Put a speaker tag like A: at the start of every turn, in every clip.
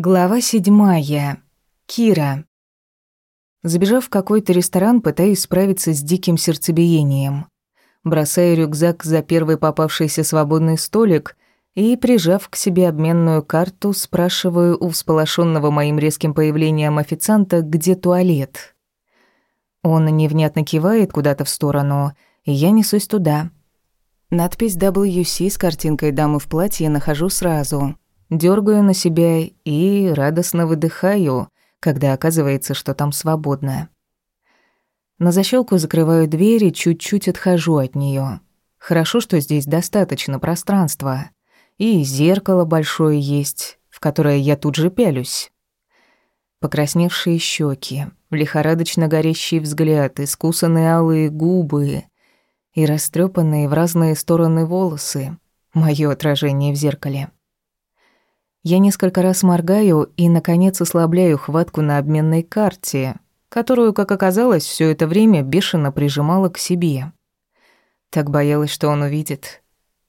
A: Глава седьмая. Кира. Забежав в какой-то ресторан, пытаюсь справиться с диким сердцебиением. Бросаю рюкзак за первый попавшийся свободный столик и, прижав к себе обменную карту, спрашиваю у всполошенного моим резким появлением официанта, где туалет. Он невнятно кивает куда-то в сторону, и я несусь туда. Надпись WC с картинкой дамы в платье нахожу сразу — Дёргаю на себя и радостно выдыхаю, когда оказывается, что там свободно. На защелку закрываю дверь и чуть-чуть отхожу от нее. Хорошо, что здесь достаточно пространства. И зеркало большое есть, в которое я тут же пялюсь. Покрасневшие щеки, лихорадочно горящий взгляд, искусанные алые губы и растрепанные в разные стороны волосы. Моё отражение в зеркале. Я несколько раз моргаю и, наконец, ослабляю хватку на обменной карте, которую, как оказалось, все это время бешено прижимала к себе. Так боялась, что он увидит.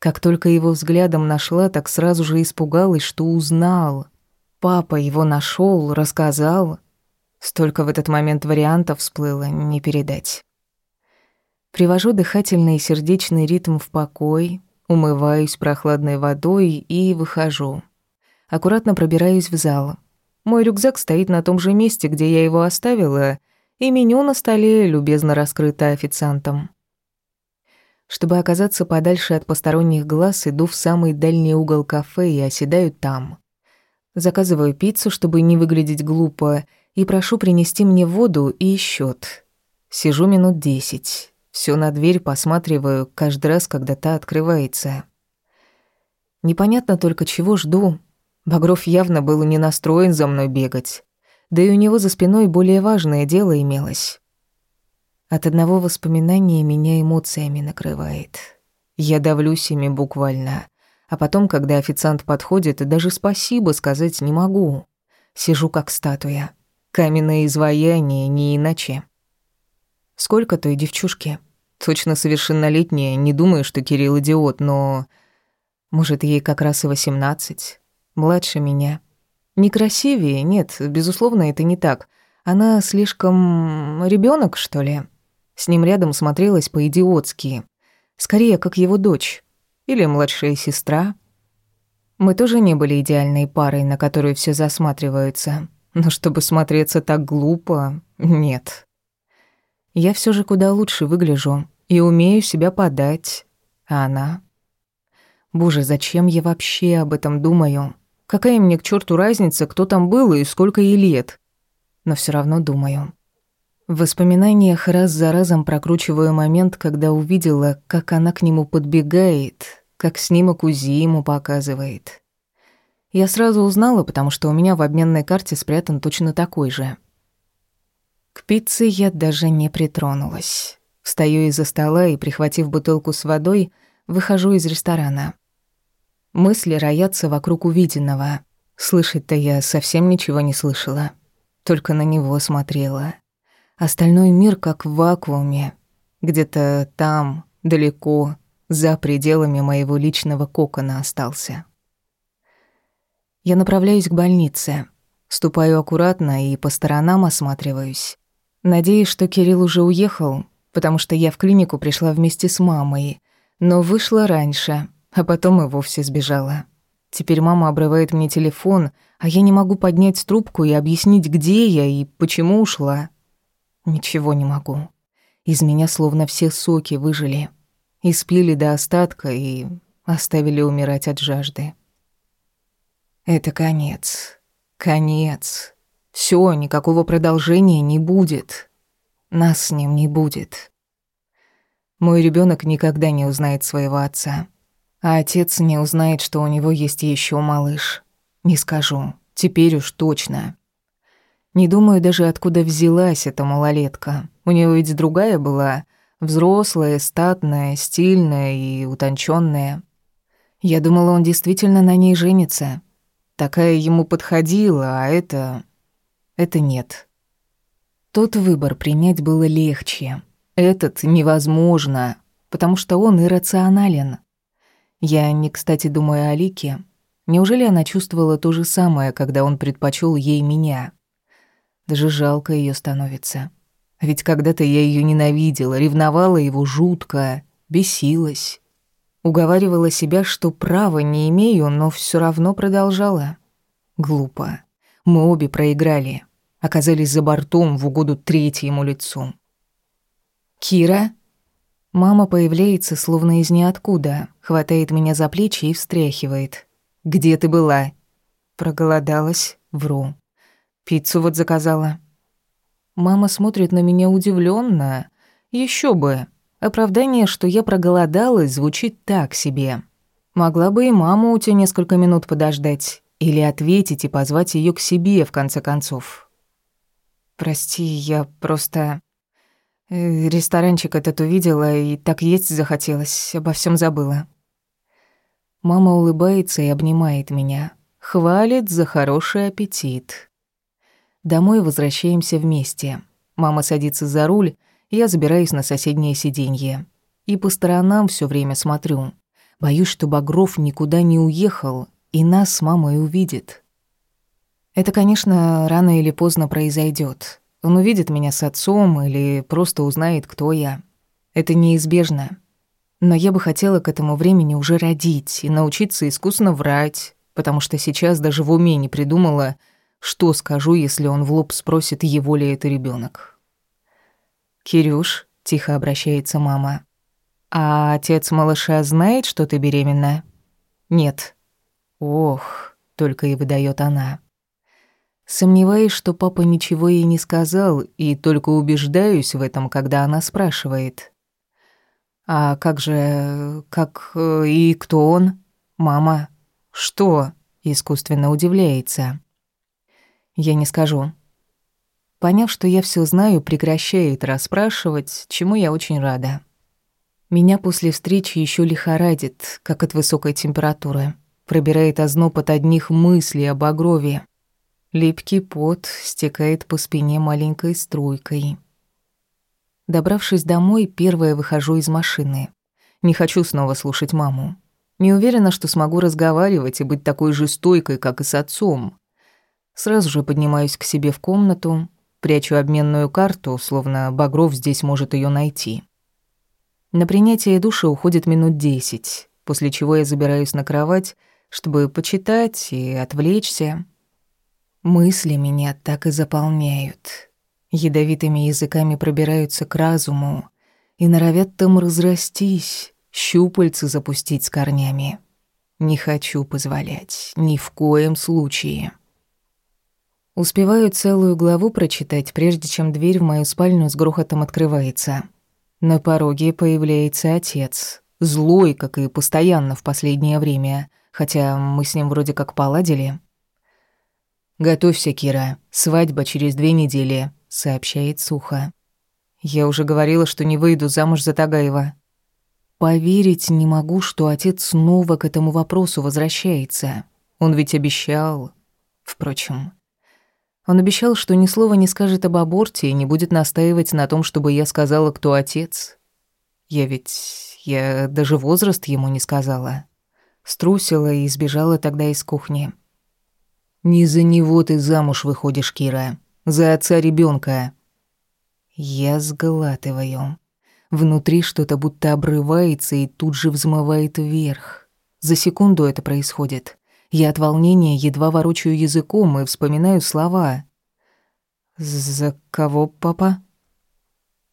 A: Как только его взглядом нашла, так сразу же испугалась, что узнал. Папа его нашел, рассказал. Столько в этот момент вариантов всплыло, не передать. Привожу дыхательный и сердечный ритм в покой, умываюсь прохладной водой и выхожу аккуратно пробираюсь в зал. Мой рюкзак стоит на том же месте, где я его оставила, и меню на столе любезно раскрыто официантом. Чтобы оказаться подальше от посторонних глаз, иду в самый дальний угол кафе и оседаю там. Заказываю пиццу, чтобы не выглядеть глупо, и прошу принести мне воду и счет. Сижу минут десять. Все на дверь посматриваю каждый раз, когда та открывается. Непонятно только, чего жду, Багров явно был не настроен за мной бегать. Да и у него за спиной более важное дело имелось. От одного воспоминания меня эмоциями накрывает. Я давлюсь ими буквально. А потом, когда официант подходит, даже спасибо сказать не могу. Сижу как статуя. Каменное изваяние, не иначе. Сколько той девчушки? Точно совершеннолетняя, не думаю, что Кирилл идиот, но... Может, ей как раз и восемнадцать. Младше меня. Некрасивее, нет, безусловно, это не так. Она слишком... ребенок, что ли? С ним рядом смотрелась по-идиотски. Скорее, как его дочь. Или младшая сестра. Мы тоже не были идеальной парой, на которую все засматриваются. Но чтобы смотреться так глупо, нет. Я все же куда лучше выгляжу и умею себя подать. А она... Боже, зачем я вообще об этом думаю? Какая мне к черту разница, кто там был и сколько ей лет? Но все равно думаю. В воспоминаниях раз за разом прокручиваю момент, когда увидела, как она к нему подбегает, как снимок УЗИ ему показывает. Я сразу узнала, потому что у меня в обменной карте спрятан точно такой же. К пицце я даже не притронулась. Встаю из-за стола и, прихватив бутылку с водой, выхожу из ресторана. Мысли роятся вокруг увиденного. Слышать-то я совсем ничего не слышала. Только на него смотрела. Остальной мир как в вакууме. Где-то там, далеко, за пределами моего личного кокона остался. Я направляюсь к больнице. Ступаю аккуратно и по сторонам осматриваюсь. Надеюсь, что Кирилл уже уехал, потому что я в клинику пришла вместе с мамой, но вышла раньше — а потом и вовсе сбежала. Теперь мама обрывает мне телефон, а я не могу поднять трубку и объяснить, где я и почему ушла. Ничего не могу. Из меня словно все соки выжили. Испили до остатка и оставили умирать от жажды. Это конец. Конец. Все, никакого продолжения не будет. Нас с ним не будет. Мой ребенок никогда не узнает своего отца. А отец не узнает, что у него есть еще малыш. Не скажу. Теперь уж точно. Не думаю даже, откуда взялась эта малолетка. У него ведь другая была. Взрослая, статная, стильная и утонченная. Я думала, он действительно на ней женится. Такая ему подходила, а это... Это нет. Тот выбор принять было легче. Этот невозможно, потому что он иррационален. Я не кстати думаю о Лике. Неужели она чувствовала то же самое, когда он предпочел ей меня? Даже жалко ее становится. Ведь когда-то я ее ненавидела, ревновала его жутко, бесилась. Уговаривала себя, что права не имею, но все равно продолжала. Глупо. Мы обе проиграли. Оказались за бортом в угоду третьему лицу. «Кира?» Мама появляется словно из ниоткуда, хватает меня за плечи и встряхивает. «Где ты была?» Проголодалась, вру. Пиццу вот заказала. Мама смотрит на меня удивленно. Еще бы. Оправдание, что я проголодалась, звучит так себе. Могла бы и маму у тебя несколько минут подождать. Или ответить и позвать ее к себе, в конце концов. Прости, я просто... Э, ресторанчик этот увидела и так есть захотелось, обо всем забыла. Мама улыбается и обнимает меня, хвалит за хороший аппетит. Домой возвращаемся вместе. Мама садится за руль, я забираюсь на соседнее сиденье. И по сторонам все время смотрю. Боюсь, что Багров никуда не уехал, и нас с мамой увидит. Это, конечно, рано или поздно произойдет. Он увидит меня с отцом или просто узнает, кто я. Это неизбежно. Но я бы хотела к этому времени уже родить и научиться искусно врать, потому что сейчас даже в уме не придумала, что скажу, если он в лоб спросит, его ли это ребенок. «Кирюш», — тихо обращается мама, — «а отец малыша знает, что ты беременна?» «Нет». «Ох», — только и выдает она. Сомневаюсь, что папа ничего ей не сказал, и только убеждаюсь в этом, когда она спрашивает. «А как же... как... Э, и кто он?» «Мама». «Что?» — искусственно удивляется. «Я не скажу. Поняв, что я все знаю, прекращает расспрашивать, чему я очень рада. Меня после встречи еще лихорадит, как от высокой температуры. Пробирает озноб от одних мыслей об огрове. Липкий пот стекает по спине маленькой струйкой. Добравшись домой, первая выхожу из машины. Не хочу снова слушать маму. Не уверена, что смогу разговаривать и быть такой же стойкой, как и с отцом. Сразу же поднимаюсь к себе в комнату, Прячу обменную карту, словно Багров здесь может ее найти. На принятие душа уходит минут десять, после чего я забираюсь на кровать, чтобы почитать и отвлечься. Мысли меня так и заполняют. Ядовитыми языками пробираются к разуму и норовят там разрастись, щупальцы запустить с корнями. Не хочу позволять, ни в коем случае. Успеваю целую главу прочитать, прежде чем дверь в мою спальню с грохотом открывается. На пороге появляется отец. Злой, как и постоянно в последнее время, хотя мы с ним вроде как поладили. «Готовься, Кира, свадьба через две недели», — сообщает сухо. «Я уже говорила, что не выйду замуж за Тагаева». Поверить не могу, что отец снова к этому вопросу возвращается. Он ведь обещал. Впрочем, он обещал, что ни слова не скажет об аборте и не будет настаивать на том, чтобы я сказала, кто отец. Я ведь... я даже возраст ему не сказала. Струсила и сбежала тогда из кухни. «Не за него ты замуж выходишь, Кира. За отца ребенка. Я сглатываю. Внутри что-то будто обрывается и тут же взмывает вверх. За секунду это происходит. Я от волнения едва ворочаю языком и вспоминаю слова. «За кого, папа?»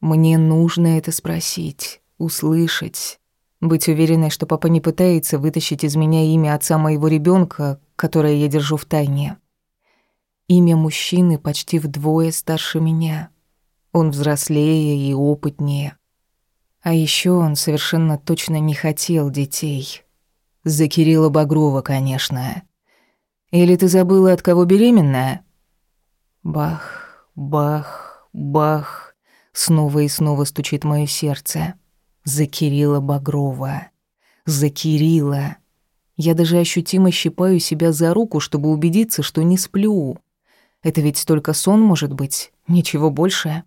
A: Мне нужно это спросить, услышать, быть уверенной, что папа не пытается вытащить из меня имя отца моего ребенка, которое я держу в тайне. Имя мужчины почти вдвое старше меня. Он взрослее и опытнее. А еще он совершенно точно не хотел детей. За Кирилла Багрова, конечно. Или ты забыла, от кого беременная? Бах, бах, бах. Снова и снова стучит мое сердце. За Кирилла Багрова. За Кирилла. Я даже ощутимо щипаю себя за руку, чтобы убедиться, что не сплю. Это ведь только сон может быть, ничего больше.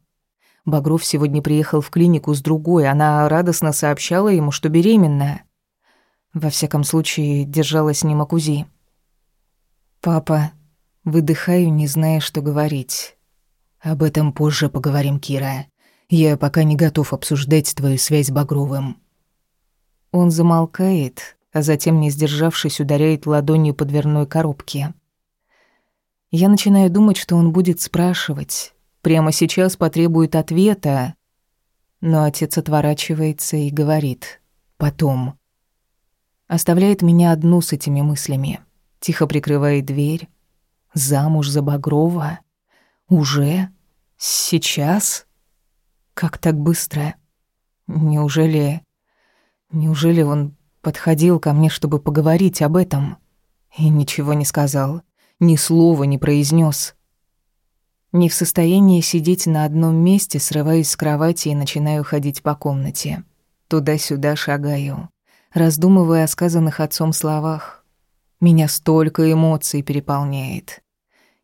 A: Багров сегодня приехал в клинику с другой, она радостно сообщала ему, что беременна. Во всяком случае, держала с ним Акузи. «Папа...» Выдыхаю, не зная, что говорить.
B: «Об этом позже поговорим, Кира. Я пока не готов обсуждать твою связь с Багровым».
A: Он замолкает, а затем, не сдержавшись, ударяет ладонью по дверной коробке. Я начинаю думать, что он будет спрашивать. Прямо сейчас потребует ответа. Но отец отворачивается и говорит «потом». Оставляет меня одну с этими мыслями. Тихо прикрывает дверь. Замуж за Багрова? Уже? Сейчас? Как так быстро? Неужели... Неужели он подходил ко мне, чтобы поговорить об этом? И ничего не сказал, ни слова не произнес. Не в состоянии сидеть на одном месте, срываюсь с кровати и начинаю ходить по комнате. Туда-сюда шагаю, раздумывая о сказанных отцом словах. Меня столько эмоций переполняет.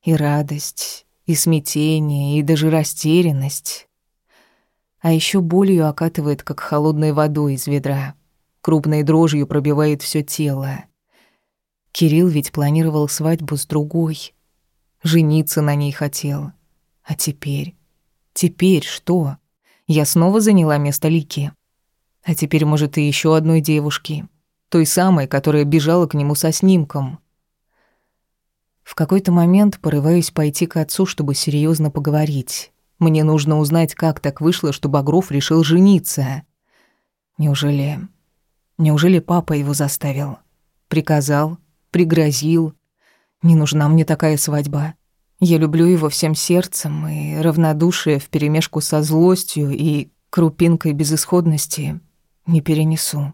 A: И радость, и смятение, и даже растерянность. А еще болью окатывает, как холодной водой из ведра. Крупной дрожью пробивает все тело. Кирилл ведь планировал свадьбу с другой. Жениться на ней хотел. А теперь? Теперь что? Я снова заняла место Лики. А теперь, может, и еще одной девушки. Той самой, которая бежала к нему со снимком. В какой-то момент порываюсь пойти к отцу, чтобы серьезно поговорить. Мне нужно узнать, как так вышло, что Багров решил жениться. Неужели... Неужели папа его заставил? Приказал? Пригрозил? Не нужна мне такая свадьба. Я люблю его всем сердцем, и равнодушие вперемешку со злостью и крупинкой безысходности не перенесу.